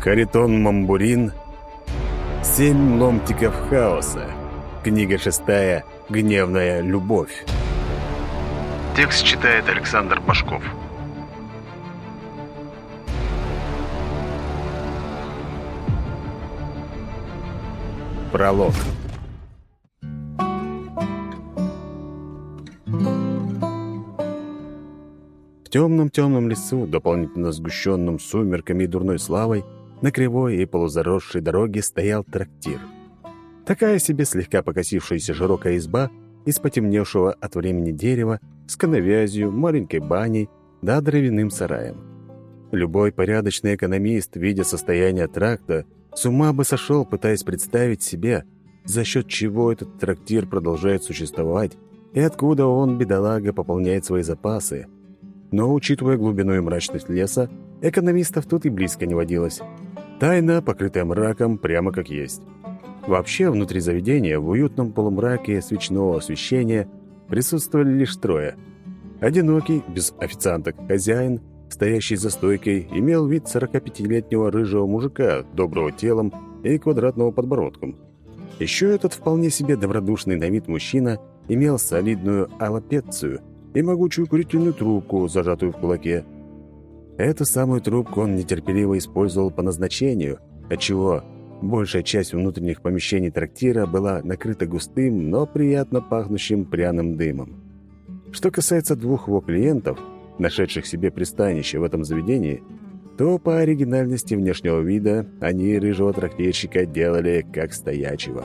Харитон Мамбурин «Семь ломтиков хаоса». Книга шестая «Гневная любовь». Текст читает Александр Башков. Пролог. В темном-темном лесу, дополнительно сгущенном сумерками и дурной славой, на кривой и полузаросшей дороге стоял трактир. Такая себе слегка покосившаяся широкая изба из потемневшего от времени дерева с коновязью, маленькой баней да дровяным сараем. Любой порядочный экономист, видя состояние тракта, с ума бы сошел, пытаясь представить себе, за счет чего этот трактир продолжает существовать и откуда он, бедолага, пополняет свои запасы. Но, учитывая глубину и мрачность леса, экономистов тут и близко не водилось. Тайна, покрытая мраком, прямо как есть. Вообще, внутри заведения, в уютном полумраке свечного освещения, присутствовали лишь трое. Одинокий, без официанток, хозяин, стоящий за стойкой, имел вид 45-летнего рыжего мужика, доброго телом и квадратного подбородком. Еще этот вполне себе добродушный на вид мужчина имел солидную аллопецию и могучую курительную трубку, зажатую в кулаке. Эту самую трубку он нетерпеливо использовал по назначению, отчего большая часть внутренних помещений трактира была накрыта густым, но приятно пахнущим пряным дымом. Что касается двух его клиентов, нашедших себе пристанище в этом заведении, то по оригинальности внешнего вида они рыжего трактирщика делали как стоячего.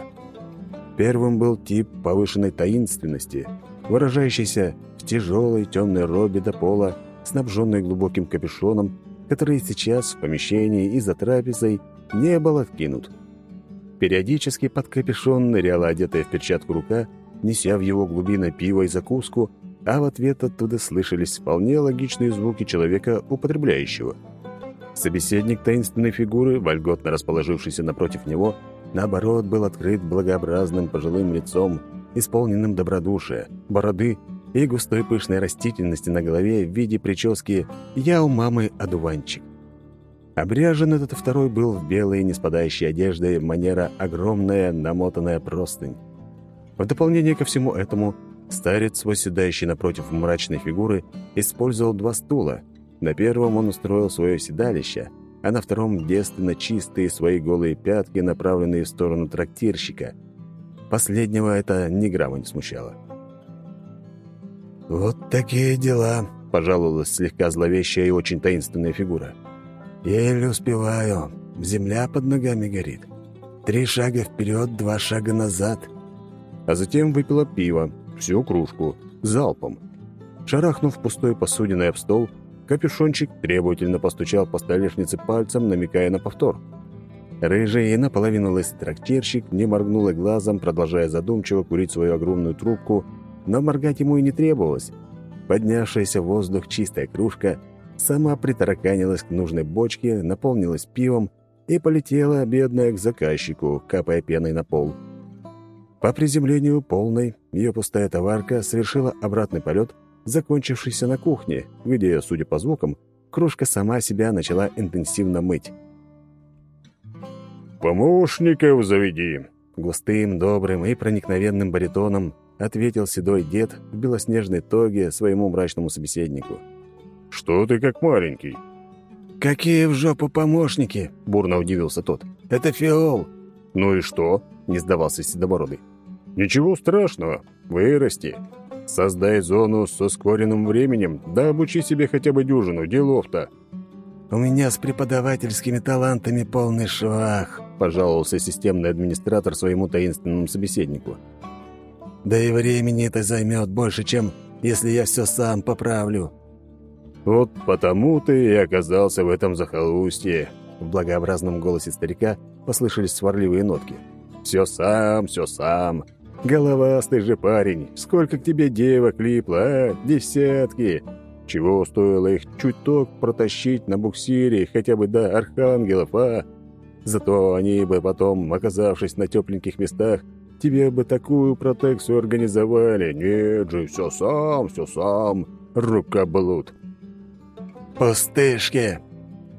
Первым был тип повышенной таинственности, выражающийся тяжелой темной робе до пола, снабженной глубоким капюшоном, который сейчас в помещении и за трапезой не был откинут. Периодически под капюшон ныряла одетая в перчатку рука, неся в его глубины пиво и закуску, а в ответ оттуда слышались вполне логичные звуки человека, употребляющего. Собеседник таинственной фигуры, вольготно расположившийся напротив него, наоборот, был открыт благообразным пожилым лицом, исполненным добродушия, бороды и густой пышной растительности на голове в виде прически «Я у мамы одуванчик». Обряжен этот второй был в белой, не спадающей одежды, манера огромная, намотанная простынь. В дополнение ко всему этому, старец, восседающий напротив мрачной фигуры, использовал два стула. На первом он устроил свое седалище, а на втором девственно чистые свои голые пятки, направленные в сторону трактирщика. Последнего это ни грамма не смущало. «Вот такие дела», — пожаловалась слегка зловещая и очень таинственная фигура. «Еле успеваю. Земля под ногами горит. Три шага вперед, два шага назад». А затем выпила пиво, всю кружку, залпом. Шарахнув пустой посудиной об стол, капюшончик требовательно постучал по столешнице пальцем, намекая на повтор. Рыжий и наполовину лыс трактирщик не моргнул и глазом, продолжая задумчиво курить свою огромную трубку — но моргать ему и не требовалось. Поднявшаяся в воздух чистая кружка сама притараканилась к нужной бочке, наполнилась пивом и полетела, бедная, к заказчику, капая пеной на пол. По приземлению полной, ее пустая товарка совершила обратный полет, закончившийся на кухне, где, судя по звукам, кружка сама себя начала интенсивно мыть. «Помощников заведи!» Густым, добрым и проникновенным баритоном ответил седой дед в белоснежной тоге своему мрачному собеседнику. «Что ты как маленький?» «Какие в жопу помощники?» — бурно удивился тот. «Это фиол!» «Ну и что?» — не сдавался Седобородый. «Ничего страшного. Вырасти. Создай зону с ускоренным временем, да обучи себе хотя бы дюжину делов-то». «У меня с преподавательскими талантами полный швах», — пожаловался системный администратор своему таинственному собеседнику. Да и времени это займет больше, чем если я все сам поправлю». «Вот потому ты и оказался в этом захолустье», — в благообразном голосе старика послышались сварливые нотки. «Все сам, все сам. Головастый же парень. Сколько к тебе девок липло, а? Десятки. Чего стоило их чуток протащить на буксире хотя бы до архангелов, а? Зато они бы потом, оказавшись на тепленьких местах, тебе бы такую протекцию организовали. Нет же, все сам, все сам, рукоблуд». «Пустышки!»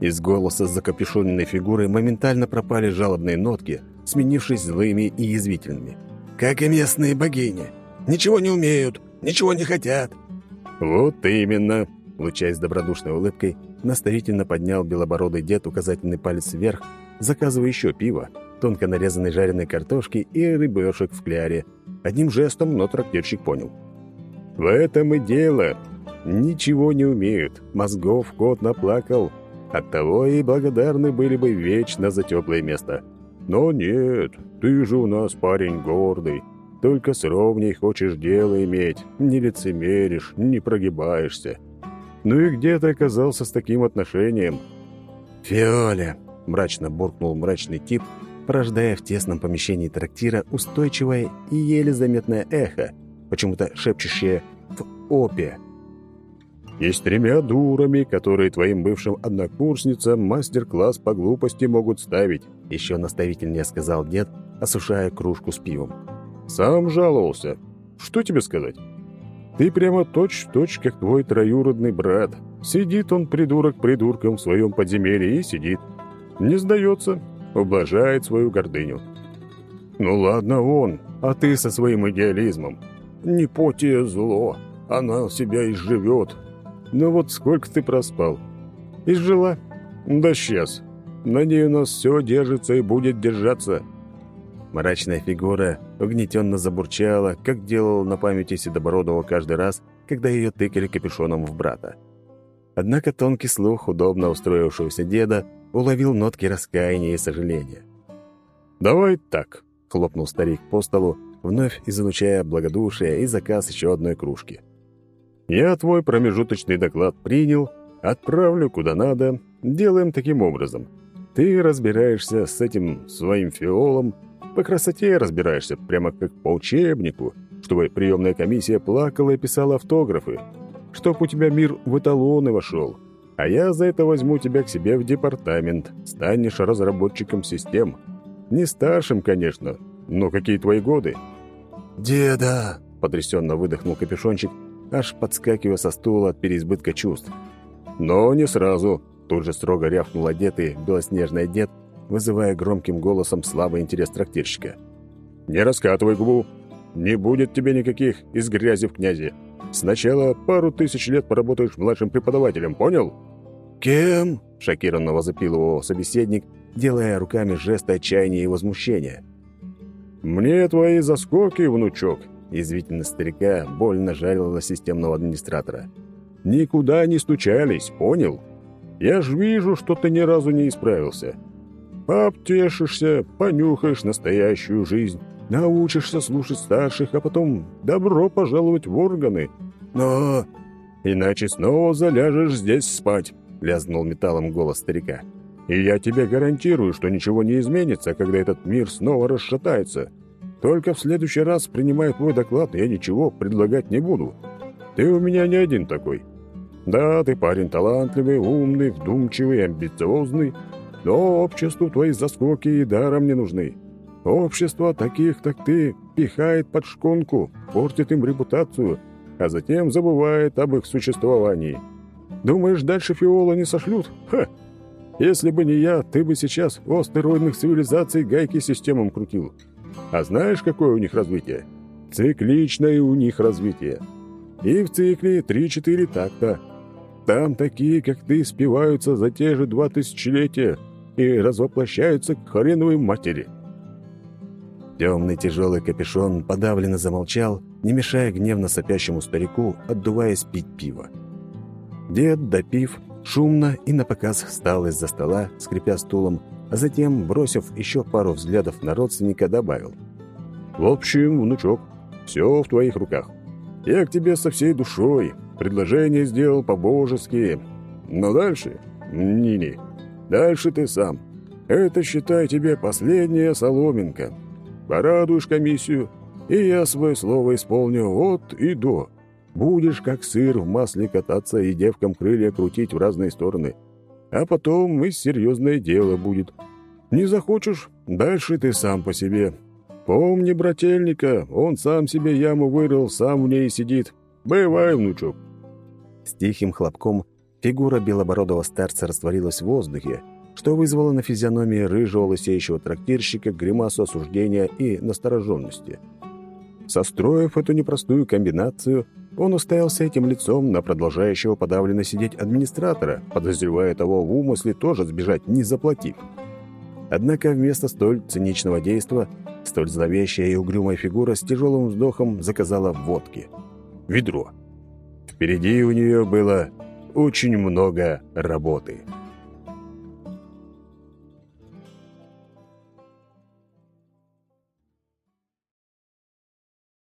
Из голоса с закапюшоненной фигурой моментально пропали жалобные нотки, сменившись злыми и язвительными. «Как и местные богини. Ничего не умеют, ничего не хотят». «Вот именно!» Лучаясь добродушной улыбкой, наставительно поднял белобородый дед указательный палец вверх, заказывая еще пиво, тонко нарезанной жареной картошки и рыбешек в кляре. Одним жестом, но трактирщик понял. «В этом и дело. Ничего не умеют. Мозгов кот наплакал. Оттого и благодарны были бы вечно за теплое место. Но нет, ты же у нас парень гордый. Только с ровней хочешь дело иметь, не лицемеришь, не прогибаешься. Ну и где ты оказался с таким отношением?» «Фиоля», — мрачно буркнул мрачный тип, порождая в тесном помещении трактира устойчивое и еле заметное эхо, почему-то шепчущее «в опе». «И с тремя дурами, которые твоим бывшим однокурсницам мастер-класс по глупости могут ставить», еще наставительнее сказал дед, осушая кружку с пивом. «Сам жаловался. Что тебе сказать?» Ты прямо точь-в-точь, -точь, как твой троюродный брат. Сидит он, придурок, придурком в своем подземелье и сидит. Не сдается, ублажает свою гордыню. Ну ладно он, а ты со своим идеализмом. Не поте зло, она себя изживет. Ну вот сколько ты проспал? Изжила? Да сейчас. На ней у нас все держится и будет держаться. Мрачная фигура угнетенно забурчала, как делал на памяти Седобородова каждый раз, когда ее тыкали капюшоном в брата. Однако тонкий слух удобно устроившегося деда уловил нотки раскаяния и сожаления. «Давай так», — хлопнул старик по столу, вновь излучая благодушие и заказ еще одной кружки. «Я твой промежуточный доклад принял, отправлю куда надо, делаем таким образом. Ты разбираешься с этим своим фиолом, по красоте разбираешься, прямо как по учебнику, чтобы приемная комиссия плакала и писала автографы, чтоб у тебя мир в эталоны вошел. А я за это возьму тебя к себе в департамент, станешь разработчиком систем. Не старшим, конечно, но какие твои годы?» «Деда!» — потрясенно выдохнул капюшончик, аж подскакивая со стула от переизбытка чувств. «Но не сразу!» — тут же строго рявкнул одетый белоснежный дед, вызывая громким голосом слабый интерес трактирщика. «Не раскатывай губу. Не будет тебе никаких из грязи в князе. Сначала пару тысяч лет поработаешь младшим преподавателем, понял?» «Кем?» — шокированно возопил его собеседник, делая руками жест отчаяния и возмущения. «Мне твои заскоки, внучок!» — язвительность старика больно жарила системного администратора. «Никуда не стучались, понял? Я ж вижу, что ты ни разу не исправился. Обтешишься, понюхаешь настоящую жизнь, научишься слушать старших, а потом добро пожаловать в органы. Но иначе снова заляжешь здесь спать», — лязнул металлом голос старика. «И я тебе гарантирую, что ничего не изменится, когда этот мир снова расшатается. Только в следующий раз, принимая твой доклад, я ничего предлагать не буду. Ты у меня не один такой. Да, ты парень талантливый, умный, вдумчивый, амбициозный, но обществу твои заскоки и даром не нужны. Общество таких, как ты, пихает под шконку, портит им репутацию, а затем забывает об их существовании. Думаешь, дальше фиола не сошлют? Ха! Если бы не я, ты бы сейчас у астероидных цивилизаций гайки системам крутил. А знаешь, какое у них развитие? Цикличное у них развитие. И в цикле 3-4 такта. Там такие, как ты, спиваются за те же два тысячелетия – и развоплощаются к хреновой матери. Темный тяжелый капюшон подавленно замолчал, не мешая гневно сопящему старику, отдуваясь пить пиво. Дед, допив, шумно и напоказ встал из-за стола, скрипя стулом, а затем, бросив еще пару взглядов на родственника, добавил. «В общем, внучок, все в твоих руках. Я к тебе со всей душой, предложение сделал по-божески. Но дальше... Не-не, Дальше ты сам. Это, считай, тебе последняя соломинка. Порадуешь комиссию, и я свое слово исполню от и до. Будешь как сыр в масле кататься и девкам крылья крутить в разные стороны. А потом и серьезное дело будет. Не захочешь, дальше ты сам по себе. Помни брательника, он сам себе яму вырыл, сам в ней сидит. Бывай, внучок». С тихим хлопком фигура белобородого старца растворилась в воздухе, что вызвало на физиономии рыжего лысеющего трактирщика гримасу осуждения и настороженности. Состроив эту непростую комбинацию, он уставился этим лицом на продолжающего подавленно сидеть администратора, подозревая того в умысле тоже сбежать, не заплатив. Однако вместо столь циничного действа столь зловещая и угрюмая фигура с тяжелым вздохом заказала водки. Ведро. Впереди у нее было очень много работы.